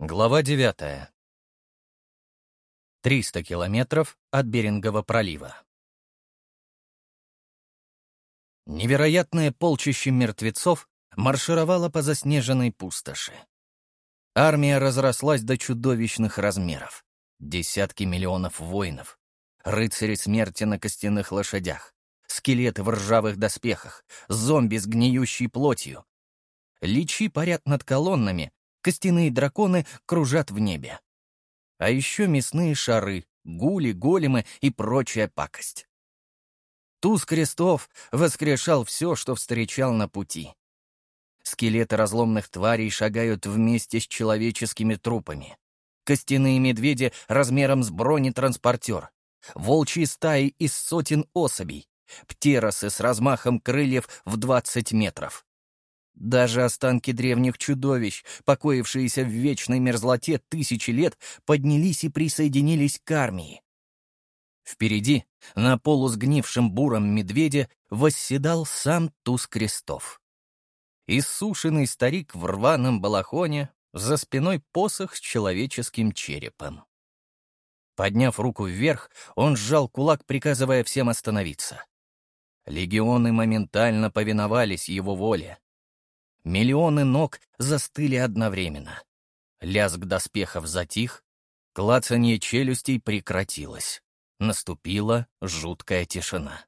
Глава девятая. 300 километров от Берингового пролива. Невероятное полчище мертвецов маршировало по заснеженной пустоши. Армия разрослась до чудовищных размеров. Десятки миллионов воинов, рыцари смерти на костяных лошадях, скелеты в ржавых доспехах, зомби с гниющей плотью. Личи парят над колоннами, костяные драконы кружат в небе. А еще мясные шары, гули, големы и прочая пакость. Туз крестов воскрешал все, что встречал на пути. Скелеты разломных тварей шагают вместе с человеческими трупами. Костяные медведи размером с бронетранспортер. Волчьи стаи из сотен особей. Птеросы с размахом крыльев в 20 метров. Даже останки древних чудовищ, покоившиеся в вечной мерзлоте тысячи лет, поднялись и присоединились к армии. Впереди, на полусгнившем буром медведе, восседал сам туз крестов. Иссушенный старик в рваном балахоне, за спиной посох с человеческим черепом. Подняв руку вверх, он сжал кулак, приказывая всем остановиться. Легионы моментально повиновались его воле. Миллионы ног застыли одновременно. Лязг доспехов затих, клацанье челюстей прекратилось. Наступила жуткая тишина.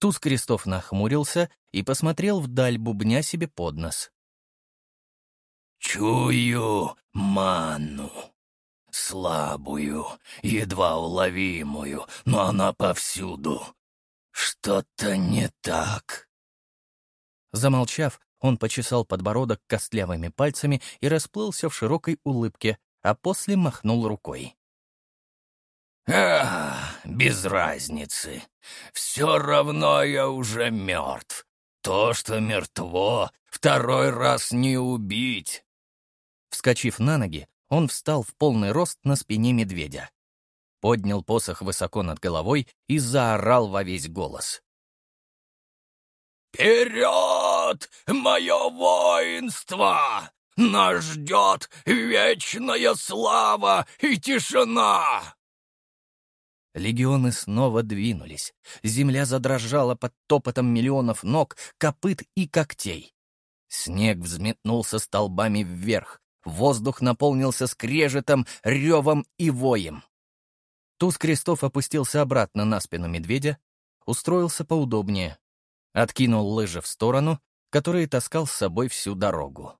Туз Крестов нахмурился и посмотрел вдаль, бубня себе под нос. «Чую ману. Слабую, едва уловимую, но она повсюду. Что-то не так». Замолчав, он почесал подбородок костлявыми пальцами и расплылся в широкой улыбке, а после махнул рукой. «Ах, без разницы. Все равно я уже мертв. То, что мертво, второй раз не убить». Вскочив на ноги, он встал в полный рост на спине медведя. Поднял посох высоко над головой и заорал во весь голос. «Вперед, мое воинство! Нас ждет вечная слава и тишина!» Легионы снова двинулись. Земля задрожала под топотом миллионов ног, копыт и когтей. Снег взметнулся столбами вверх. Воздух наполнился скрежетом, ревом и воем. Туз крестов опустился обратно на спину медведя, устроился поудобнее, Откинул лыжи в сторону, которые таскал с собой всю дорогу.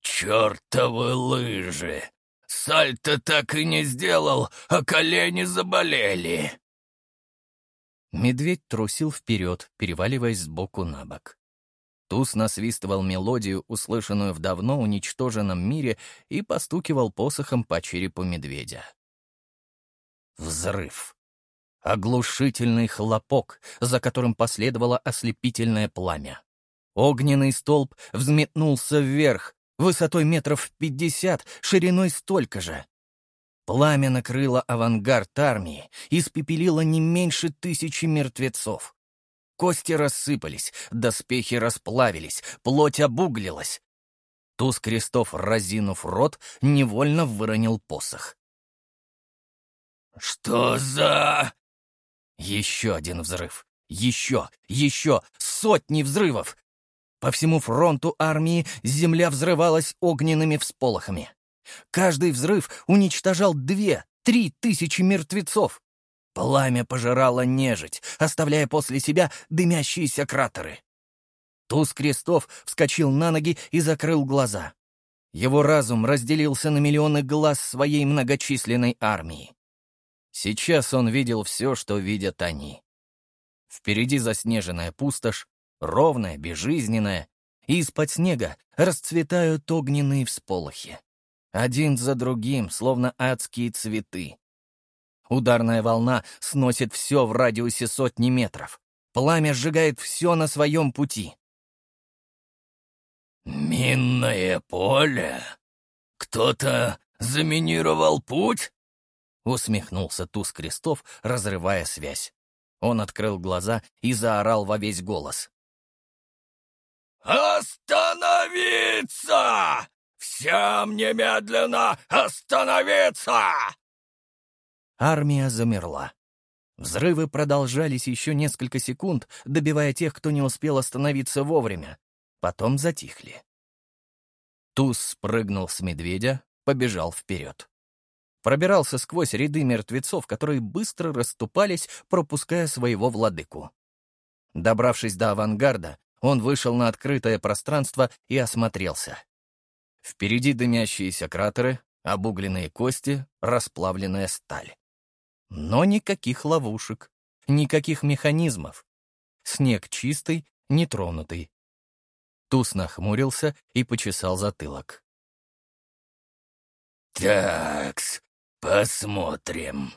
«Чёртовы лыжи! Сальто так и не сделал, а колени заболели!» Медведь трусил вперед, переваливаясь сбоку на бок. Туз насвистывал мелодию, услышанную в давно уничтоженном мире, и постукивал посохом по черепу медведя. Взрыв. Оглушительный хлопок, за которым последовало ослепительное пламя. Огненный столб взметнулся вверх, высотой метров пятьдесят, шириной столько же. Пламя накрыло авангард армии, испепелило не меньше тысячи мертвецов. Кости рассыпались, доспехи расплавились, плоть обуглилась. Туз крестов, разинув рот, невольно выронил посох. «Что за...» Еще один взрыв. Еще, еще, сотни взрывов. По всему фронту армии земля взрывалась огненными всполохами. Каждый взрыв уничтожал две, три тысячи мертвецов. Пламя пожирало нежить, оставляя после себя дымящиеся кратеры. Туз крестов вскочил на ноги и закрыл глаза. Его разум разделился на миллионы глаз своей многочисленной армии. Сейчас он видел все, что видят они. Впереди заснеженная пустошь, ровная, безжизненная, и из-под снега расцветают огненные всполохи. Один за другим, словно адские цветы. Ударная волна сносит все в радиусе сотни метров. Пламя сжигает все на своем пути. «Минное поле? Кто-то заминировал путь?» Усмехнулся туз крестов, разрывая связь. Он открыл глаза и заорал во весь голос. «Остановиться! Всем немедленно остановиться!» Армия замерла. Взрывы продолжались еще несколько секунд, добивая тех, кто не успел остановиться вовремя. Потом затихли. Туз спрыгнул с медведя, побежал вперед. Пробирался сквозь ряды мертвецов, которые быстро расступались, пропуская своего владыку. Добравшись до авангарда, он вышел на открытое пространство и осмотрелся. Впереди дымящиеся кратеры, обугленные кости, расплавленная сталь. Но никаких ловушек, никаких механизмов. Снег чистый, нетронутый. Туз нахмурился и почесал затылок. «Такс, посмотрим».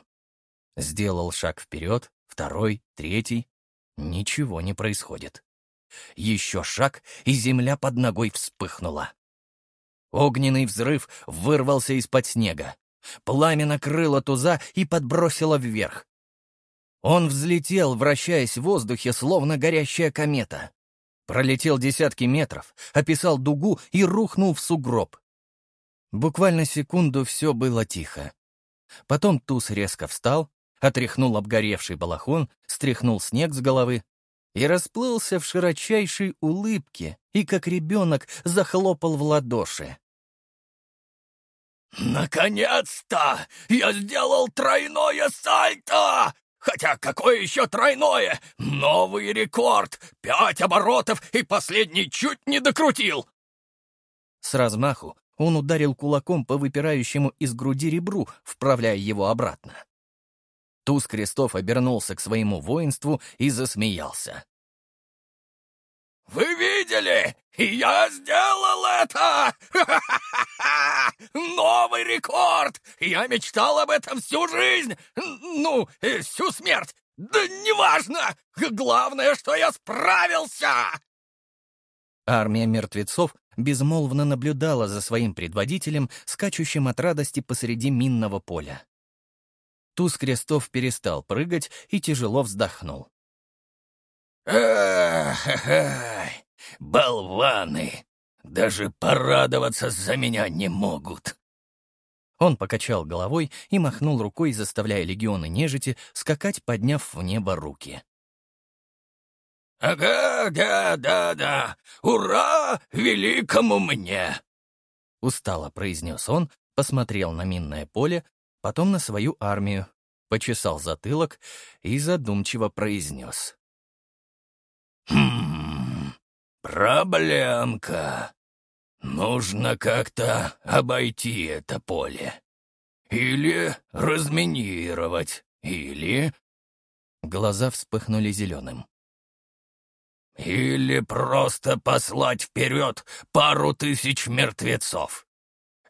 Сделал шаг вперед, второй, третий. Ничего не происходит. Еще шаг, и земля под ногой вспыхнула. Огненный взрыв вырвался из-под снега. Пламя накрыло туза и подбросило вверх. Он взлетел, вращаясь в воздухе, словно горящая комета. Пролетел десятки метров, описал дугу и рухнул в сугроб. Буквально секунду все было тихо. Потом туз резко встал, отряхнул обгоревший балахон, стряхнул снег с головы и расплылся в широчайшей улыбке и, как ребенок, захлопал в ладоши. «Наконец-то! Я сделал тройное сальто! Хотя какое еще тройное? Новый рекорд! Пять оборотов и последний чуть не докрутил!» С размаху он ударил кулаком по выпирающему из груди ребру, вправляя его обратно. Туз Крестов обернулся к своему воинству и засмеялся. «Вы видели? Я сделал это! Новый рекорд! Я мечтал об этом всю жизнь! Ну, э, всю смерть! Да неважно! Главное, что я справился!» Армия мертвецов безмолвно наблюдала за своим предводителем, скачущим от радости посреди минного поля. Туз Крестов перестал прыгать и тяжело вздохнул. «Эх, эх, эх, болваны! Даже порадоваться за меня не могут!» Он покачал головой и махнул рукой, заставляя легионы нежити скакать, подняв в небо руки. «Ага, да, да, да! Ура великому мне!» Устало произнес он, посмотрел на минное поле, потом на свою армию, почесал затылок и задумчиво произнес. «Хм, проблемка. Нужно как-то обойти это поле. Или разминировать, или...» Глаза вспыхнули зеленым. «Или просто послать вперед пару тысяч мертвецов.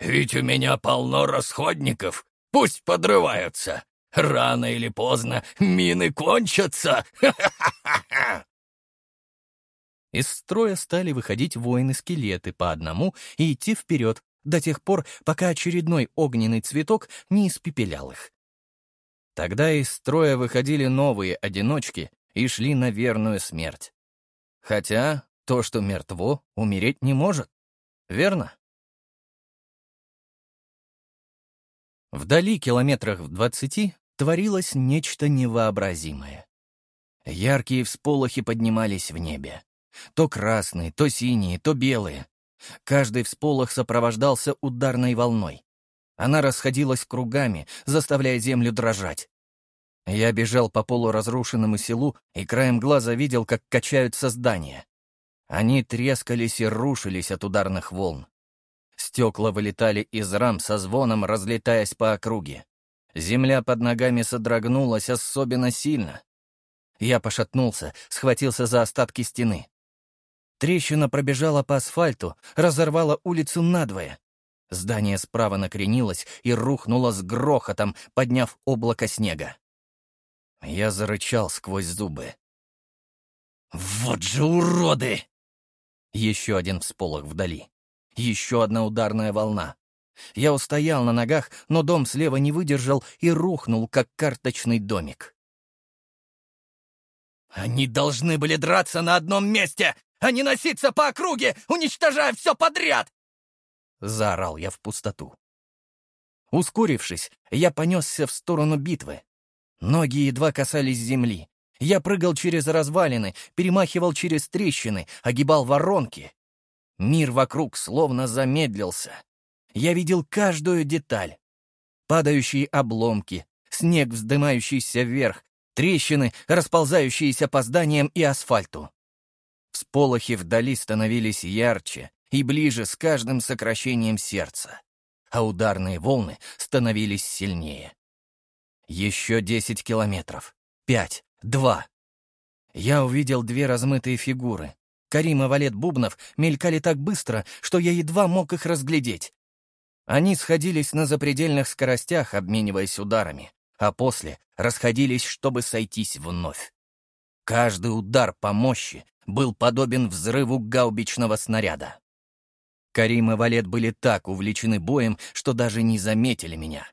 Ведь у меня полно расходников, пусть подрываются. Рано или поздно мины кончатся. Из строя стали выходить воины-скелеты по одному и идти вперед до тех пор, пока очередной огненный цветок не испепелял их. Тогда из строя выходили новые одиночки и шли на верную смерть. Хотя то, что мертво, умереть не может. Верно? Вдали, километрах в двадцати, творилось нечто невообразимое. Яркие всполохи поднимались в небе. То красные, то синие, то белые. Каждый всполох сопровождался ударной волной. Она расходилась кругами, заставляя землю дрожать. Я бежал по полуразрушенному селу и краем глаза видел, как качаются здания. Они трескались и рушились от ударных волн. Стекла вылетали из рам со звоном, разлетаясь по округе. Земля под ногами содрогнулась особенно сильно. Я пошатнулся, схватился за остатки стены. Трещина пробежала по асфальту, разорвала улицу надвое. Здание справа накренилось и рухнуло с грохотом, подняв облако снега. Я зарычал сквозь зубы. «Вот же уроды!» Еще один всполох вдали. Еще одна ударная волна. Я устоял на ногах, но дом слева не выдержал и рухнул, как карточный домик. «Они должны были драться на одном месте, а не носиться по округе, уничтожая все подряд!» — заорал я в пустоту. Ускорившись, я понесся в сторону битвы. Ноги едва касались земли. Я прыгал через развалины, перемахивал через трещины, огибал воронки. Мир вокруг словно замедлился. Я видел каждую деталь. Падающие обломки, снег, вздымающийся вверх, трещины, расползающиеся по зданиям и асфальту. Всполохи вдали становились ярче и ближе с каждым сокращением сердца, а ударные волны становились сильнее. Еще десять километров. Пять. Два. Я увидел две размытые фигуры. Карим и Валет Бубнов мелькали так быстро, что я едва мог их разглядеть. Они сходились на запредельных скоростях, обмениваясь ударами, а после расходились, чтобы сойтись вновь. Каждый удар по мощи был подобен взрыву гаубичного снаряда. Карим и Валет были так увлечены боем, что даже не заметили меня.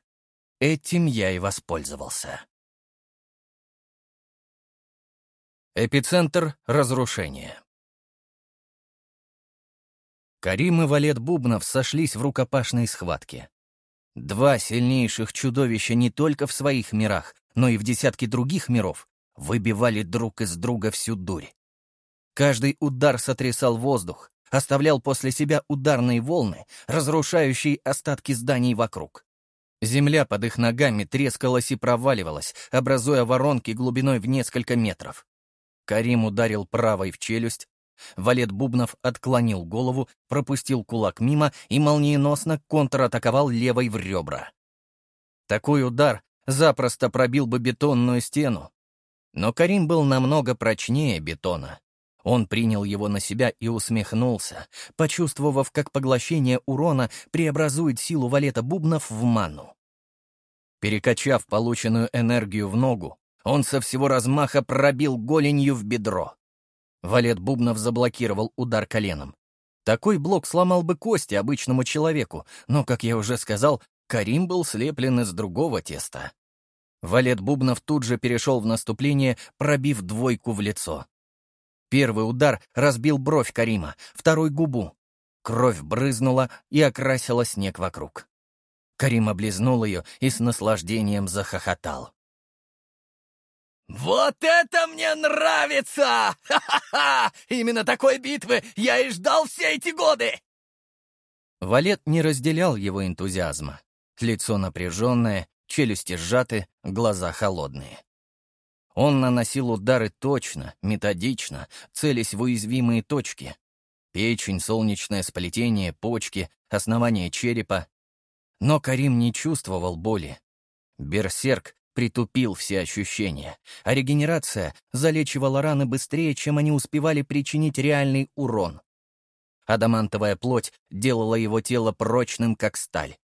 Этим я и воспользовался. Эпицентр разрушения. Карим и Валет Бубнов сошлись в рукопашной схватке. Два сильнейших чудовища не только в своих мирах, но и в десятки других миров выбивали друг из друга всю дурь. Каждый удар сотрясал воздух, оставлял после себя ударные волны, разрушающие остатки зданий вокруг. Земля под их ногами трескалась и проваливалась, образуя воронки глубиной в несколько метров. Карим ударил правой в челюсть, Валет Бубнов отклонил голову, пропустил кулак мимо и молниеносно контратаковал левой в ребра. Такой удар запросто пробил бы бетонную стену. Но Карим был намного прочнее бетона. Он принял его на себя и усмехнулся, почувствовав, как поглощение урона преобразует силу валета бубнов в ману. Перекачав полученную энергию в ногу, он со всего размаха пробил голенью в бедро. Валет Бубнов заблокировал удар коленом. Такой блок сломал бы кости обычному человеку, но, как я уже сказал, Карим был слеплен из другого теста. Валет Бубнов тут же перешел в наступление, пробив двойку в лицо. Первый удар разбил бровь Карима, второй — губу. Кровь брызнула и окрасила снег вокруг. Карим облизнул ее и с наслаждением захохотал. «Вот это мне нравится! Ха-ха-ха! Именно такой битвы я и ждал все эти годы!» Валет не разделял его энтузиазма. Лицо напряженное, челюсти сжаты, глаза холодные. Он наносил удары точно, методично, целясь в уязвимые точки. Печень, солнечное сплетение, почки, основание черепа. Но Карим не чувствовал боли. Берсерк притупил все ощущения, а регенерация залечивала раны быстрее, чем они успевали причинить реальный урон. Адамантовая плоть делала его тело прочным, как сталь.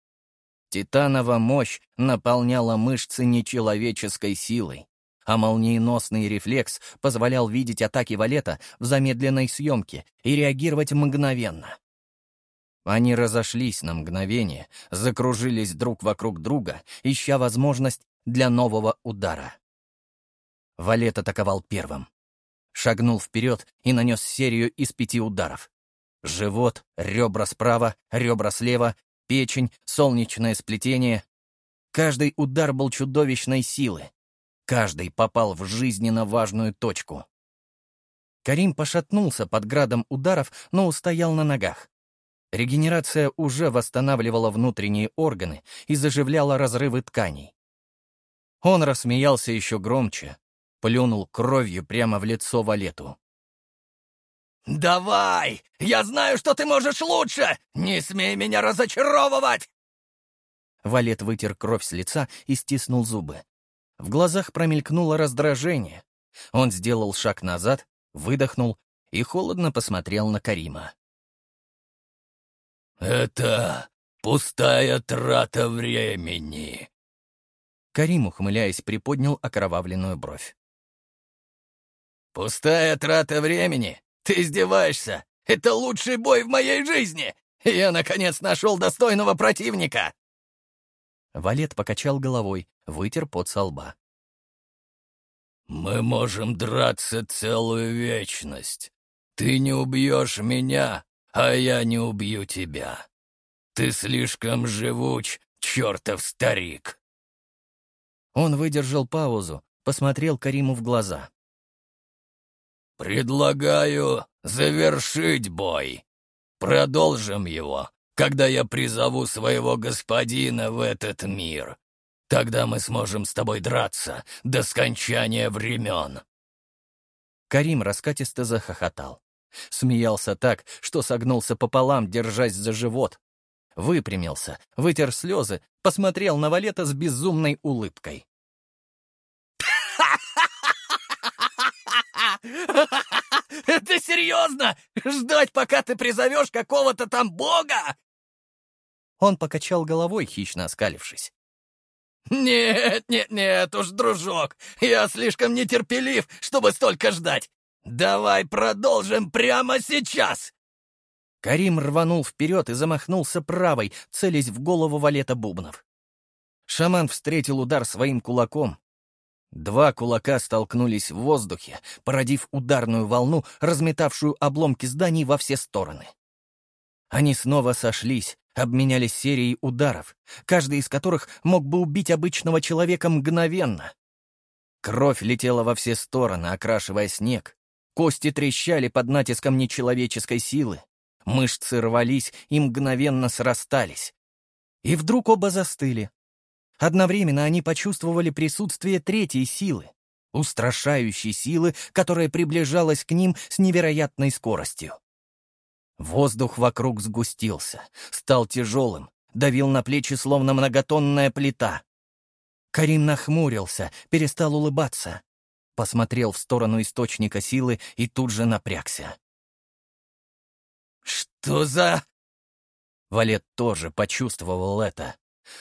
Титанова мощь наполняла мышцы нечеловеческой силой, а молниеносный рефлекс позволял видеть атаки Валета в замедленной съемке и реагировать мгновенно. Они разошлись на мгновение, закружились друг вокруг друга, ища возможность для нового удара. Валет атаковал первым. Шагнул вперед и нанес серию из пяти ударов. Живот, ребра справа, ребра слева, печень, солнечное сплетение. Каждый удар был чудовищной силы. Каждый попал в жизненно важную точку. Карим пошатнулся под градом ударов, но устоял на ногах. Регенерация уже восстанавливала внутренние органы и заживляла разрывы тканей. Он рассмеялся еще громче, плюнул кровью прямо в лицо Валету. «Давай! Я знаю, что ты можешь лучше! Не смей меня разочаровывать!» Валет вытер кровь с лица и стиснул зубы. В глазах промелькнуло раздражение. Он сделал шаг назад, выдохнул и холодно посмотрел на Карима. «Это пустая трата времени», Карим, ухмыляясь, приподнял окровавленную бровь. «Пустая трата времени? Ты издеваешься? Это лучший бой в моей жизни! Я, наконец, нашел достойного противника!» Валет покачал головой, вытер пот со лба. «Мы можем драться целую вечность. Ты не убьешь меня, а я не убью тебя. Ты слишком живуч, чертов старик!» Он выдержал паузу, посмотрел Кариму в глаза. «Предлагаю завершить бой. Продолжим его, когда я призову своего господина в этот мир. Тогда мы сможем с тобой драться до скончания времен». Карим раскатисто захохотал. Смеялся так, что согнулся пополам, держась за живот. Выпрямился, вытер слезы, посмотрел на Валета с безумной улыбкой. Это серьезно? Ждать, пока ты призовешь какого-то там бога?» Он покачал головой, хищно оскалившись. «Нет, нет, нет уж, дружок, я слишком нетерпелив, чтобы столько ждать. Давай продолжим прямо сейчас!» Карим рванул вперед и замахнулся правой, целясь в голову валета бубнов. Шаман встретил удар своим кулаком. Два кулака столкнулись в воздухе, породив ударную волну, разметавшую обломки зданий во все стороны. Они снова сошлись, обменялись серией ударов, каждый из которых мог бы убить обычного человека мгновенно. Кровь летела во все стороны, окрашивая снег. Кости трещали под натиском нечеловеческой силы. Мышцы рвались и мгновенно срастались. И вдруг оба застыли. Одновременно они почувствовали присутствие третьей силы, устрашающей силы, которая приближалась к ним с невероятной скоростью. Воздух вокруг сгустился, стал тяжелым, давил на плечи, словно многотонная плита. Карим нахмурился, перестал улыбаться, посмотрел в сторону источника силы и тут же напрягся. «Что за...» Валет тоже почувствовал это.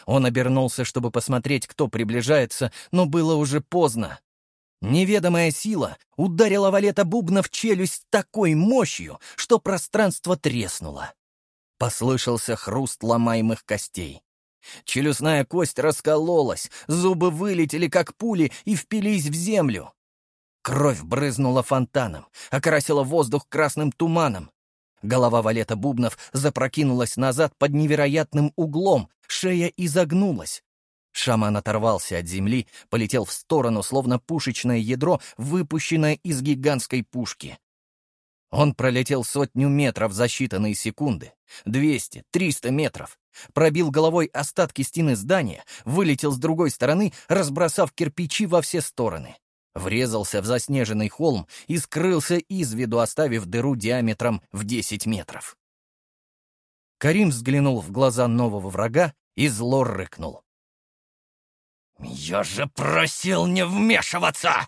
Он обернулся, чтобы посмотреть, кто приближается, но было уже поздно. Неведомая сила ударила Валета Бубна в челюсть такой мощью, что пространство треснуло. Послышался хруст ломаемых костей. Челюстная кость раскололась, зубы вылетели, как пули, и впились в землю. Кровь брызнула фонтаном, окрасила воздух красным туманом. Голова валета бубнов запрокинулась назад под невероятным углом, шея изогнулась. Шаман оторвался от земли, полетел в сторону, словно пушечное ядро, выпущенное из гигантской пушки. Он пролетел сотню метров за считанные секунды, двести, триста метров, пробил головой остатки стены здания, вылетел с другой стороны, разбросав кирпичи во все стороны врезался в заснеженный холм и скрылся из виду, оставив дыру диаметром в 10 метров. Карим взглянул в глаза нового врага и зло рыкнул. «Я же просил не вмешиваться!»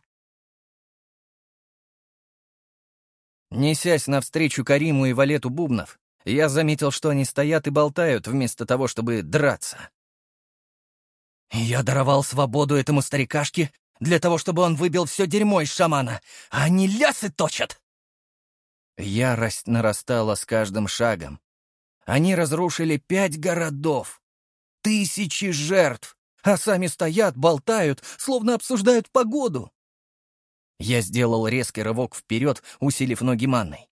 Несясь навстречу Кариму и Валету Бубнов, я заметил, что они стоят и болтают вместо того, чтобы драться. «Я даровал свободу этому старикашке для того, чтобы он выбил все дерьмо из шамана, а они лясы точат!» Ярость нарастала с каждым шагом. Они разрушили пять городов, тысячи жертв, а сами стоят, болтают, словно обсуждают погоду. Я сделал резкий рывок вперед, усилив ноги манной.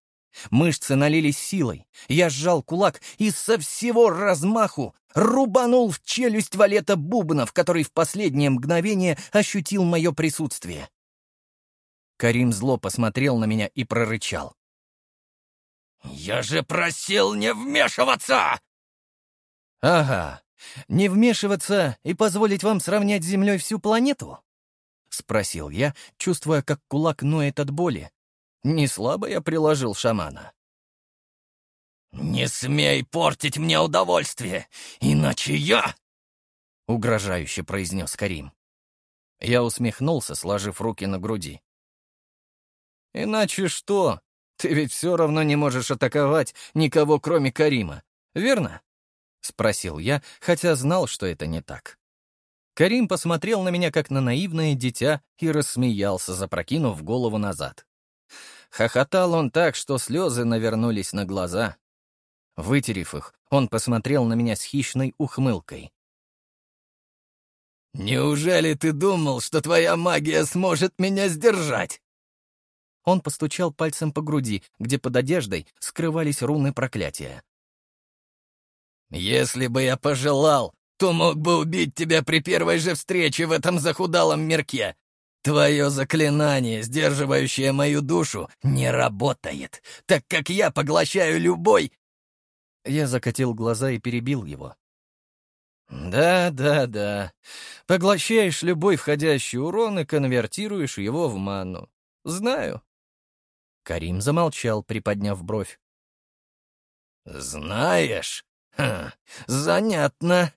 Мышцы налились силой. Я сжал кулак и со всего размаху рубанул в челюсть валета Бубнов, который в последнее мгновение ощутил мое присутствие. Карим зло посмотрел на меня и прорычал. «Я же просил не вмешиваться!» «Ага, не вмешиваться и позволить вам сравнять с Землей всю планету?» — спросил я, чувствуя, как кулак ноет от боли, не слабо я приложил шамана. «Не смей портить мне удовольствие, иначе я...» — угрожающе произнес Карим. Я усмехнулся, сложив руки на груди. «Иначе что? Ты ведь все равно не можешь атаковать никого, кроме Карима, верно?» — спросил я, хотя знал, что это не так. Карим посмотрел на меня, как на наивное дитя, и рассмеялся, запрокинув голову назад. Хохотал он так, что слезы навернулись на глаза. Вытерев их, он посмотрел на меня с хищной ухмылкой. «Неужели ты думал, что твоя магия сможет меня сдержать?» Он постучал пальцем по груди, где под одеждой скрывались руны проклятия. Если бы я пожелал, то мог бы убить тебя при первой же встрече в этом захудалом мирке. Твое заклинание, сдерживающее мою душу, не работает, так как я поглощаю любой...» Я закатил глаза и перебил его. «Да, да, да. Поглощаешь любой входящий урон и конвертируешь его в ману. Знаю». Карим замолчал, приподняв бровь. «Знаешь? Хм, занятно».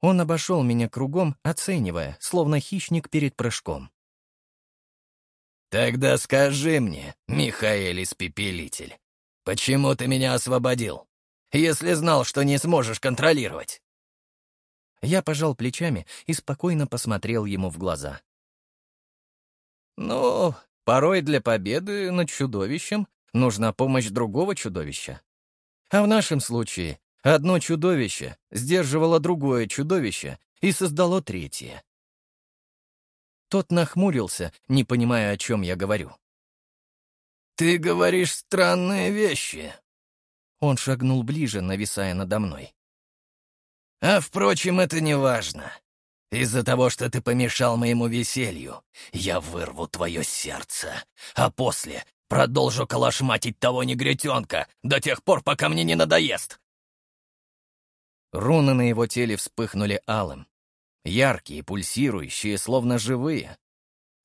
Он обошел меня кругом, оценивая, словно хищник перед прыжком. «Тогда скажи мне, Михаил Испепелитель, почему ты меня освободил, если знал, что не сможешь контролировать?» Я пожал плечами и спокойно посмотрел ему в глаза. «Ну, порой для победы над чудовищем нужна помощь другого чудовища. А в нашем случае одно чудовище сдерживало другое чудовище и создало третье. Тот нахмурился, не понимая, о чем я говорю. «Ты говоришь странные вещи». Он шагнул ближе, нависая надо мной. «А, впрочем, это не важно. Из-за того, что ты помешал моему веселью, я вырву твое сердце, а после продолжу калашматить того негритенка до тех пор, пока мне не надоест». Руны на его теле вспыхнули алым. Яркие, пульсирующие, словно живые.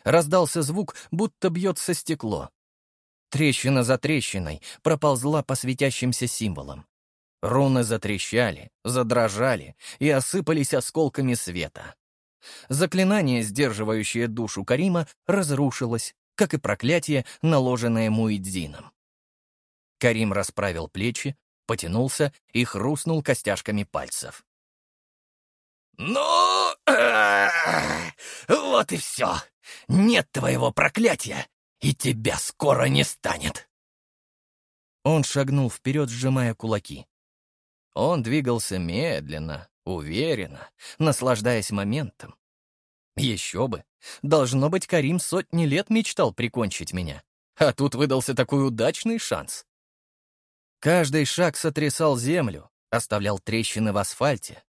Раздался звук, будто бьется стекло. Трещина за трещиной проползла по светящимся символам. Руны затрещали, задрожали и осыпались осколками света. Заклинание, сдерживающее душу Карима, разрушилось, как и проклятие, наложенное Муидзином. Карим расправил плечи, потянулся и хрустнул костяшками пальцев. «Ну, вот и все. Нет твоего проклятия, и тебя скоро не станет». Он шагнул вперед, сжимая кулаки. Он двигался медленно, уверенно, наслаждаясь моментом. Еще бы. Должно быть, Карим сотни лет мечтал прикончить меня. А тут выдался такой удачный шанс. Каждый шаг сотрясал землю, оставлял трещины в асфальте.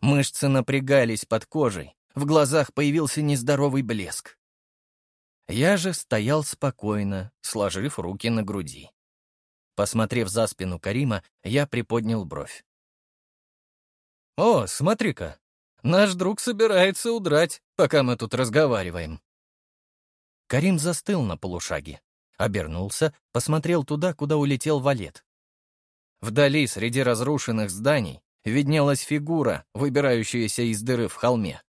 Мышцы напрягались под кожей, в глазах появился нездоровый блеск. Я же стоял спокойно, сложив руки на груди. Посмотрев за спину Карима, я приподнял бровь. «О, смотри-ка, наш друг собирается удрать, пока мы тут разговариваем». Карим застыл на полушаге, обернулся, посмотрел туда, куда улетел валет. Вдали, среди разрушенных зданий, виднелась фигура, выбирающаяся из дыры в холме.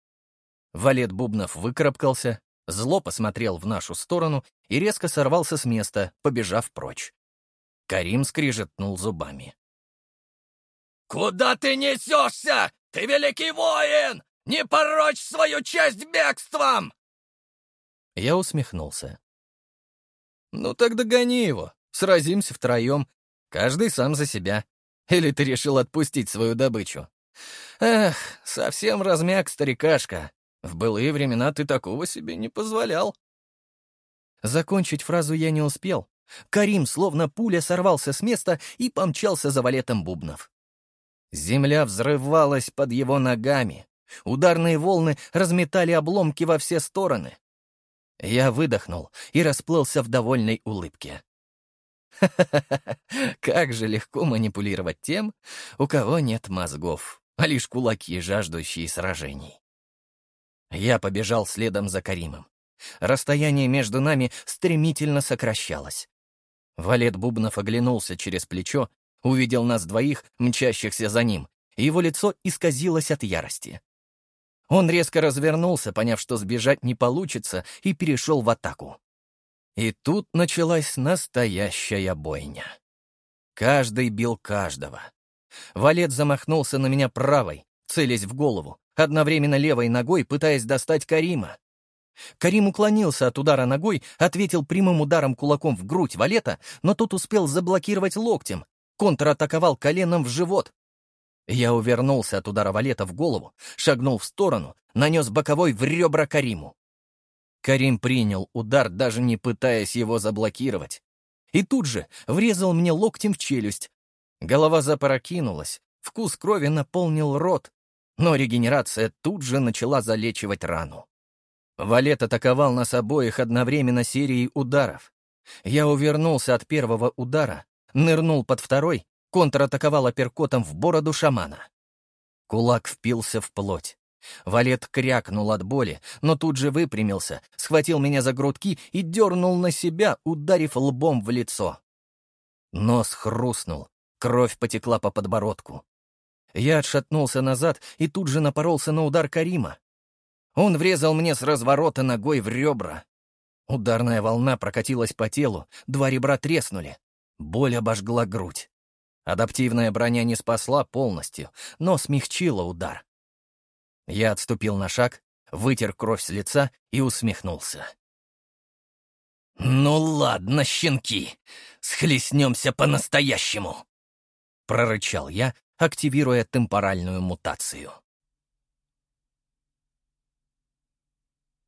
Валет Бубнов выкарабкался, зло посмотрел в нашу сторону и резко сорвался с места, побежав прочь. Карим скрижетнул зубами. «Куда ты несешься? Ты великий воин! Не порочь свою честь бегством!» Я усмехнулся. «Ну так догони его, сразимся втроем, каждый сам за себя. Или ты решил отпустить свою добычу? Эх, совсем размяк, старикашка. В былые времена ты такого себе не позволял». Закончить фразу я не успел, Карим, словно пуля, сорвался с места и помчался за валетом бубнов. Земля взрывалась под его ногами. Ударные волны разметали обломки во все стороны. Я выдохнул и расплылся в довольной улыбке. Ха-ха-ха, как же легко манипулировать тем, у кого нет мозгов, а лишь кулаки, жаждущие сражений. Я побежал следом за Каримом. Расстояние между нами стремительно сокращалось. Валет Бубнов оглянулся через плечо, увидел нас двоих, мчащихся за ним, и его лицо исказилось от ярости. Он резко развернулся, поняв, что сбежать не получится, и перешел в атаку. И тут началась настоящая бойня. Каждый бил каждого. Валет замахнулся на меня правой, целясь в голову, одновременно левой ногой пытаясь достать Карима. Карим уклонился от удара ногой, ответил прямым ударом кулаком в грудь Валета, но тот успел заблокировать локтем, контратаковал коленом в живот. Я увернулся от удара Валета в голову, шагнул в сторону, нанес боковой в ребра Кариму. Карим принял удар, даже не пытаясь его заблокировать. И тут же врезал мне локтем в челюсть. Голова запрокинулась, Вкус крови наполнил рот, но регенерация тут же начала залечивать рану. Валет атаковал нас обоих одновременно серией ударов. Я увернулся от первого удара, нырнул под второй, контратаковал апперкотом в бороду шамана. Кулак впился в плоть. Валет крякнул от боли, но тут же выпрямился, схватил меня за грудки и дернул на себя, ударив лбом в лицо. Нос хрустнул, кровь потекла по подбородку. Я отшатнулся назад и тут же напоролся на удар Карима. Он врезал мне с разворота ногой в ребра. Ударная волна прокатилась по телу, два ребра треснули. Боль обожгла грудь. Адаптивная броня не спасла полностью, но смягчила удар. Я отступил на шаг, вытер кровь с лица и усмехнулся. «Ну ладно, щенки, схлестнемся по-настоящему!» — прорычал я, активируя темпоральную мутацию.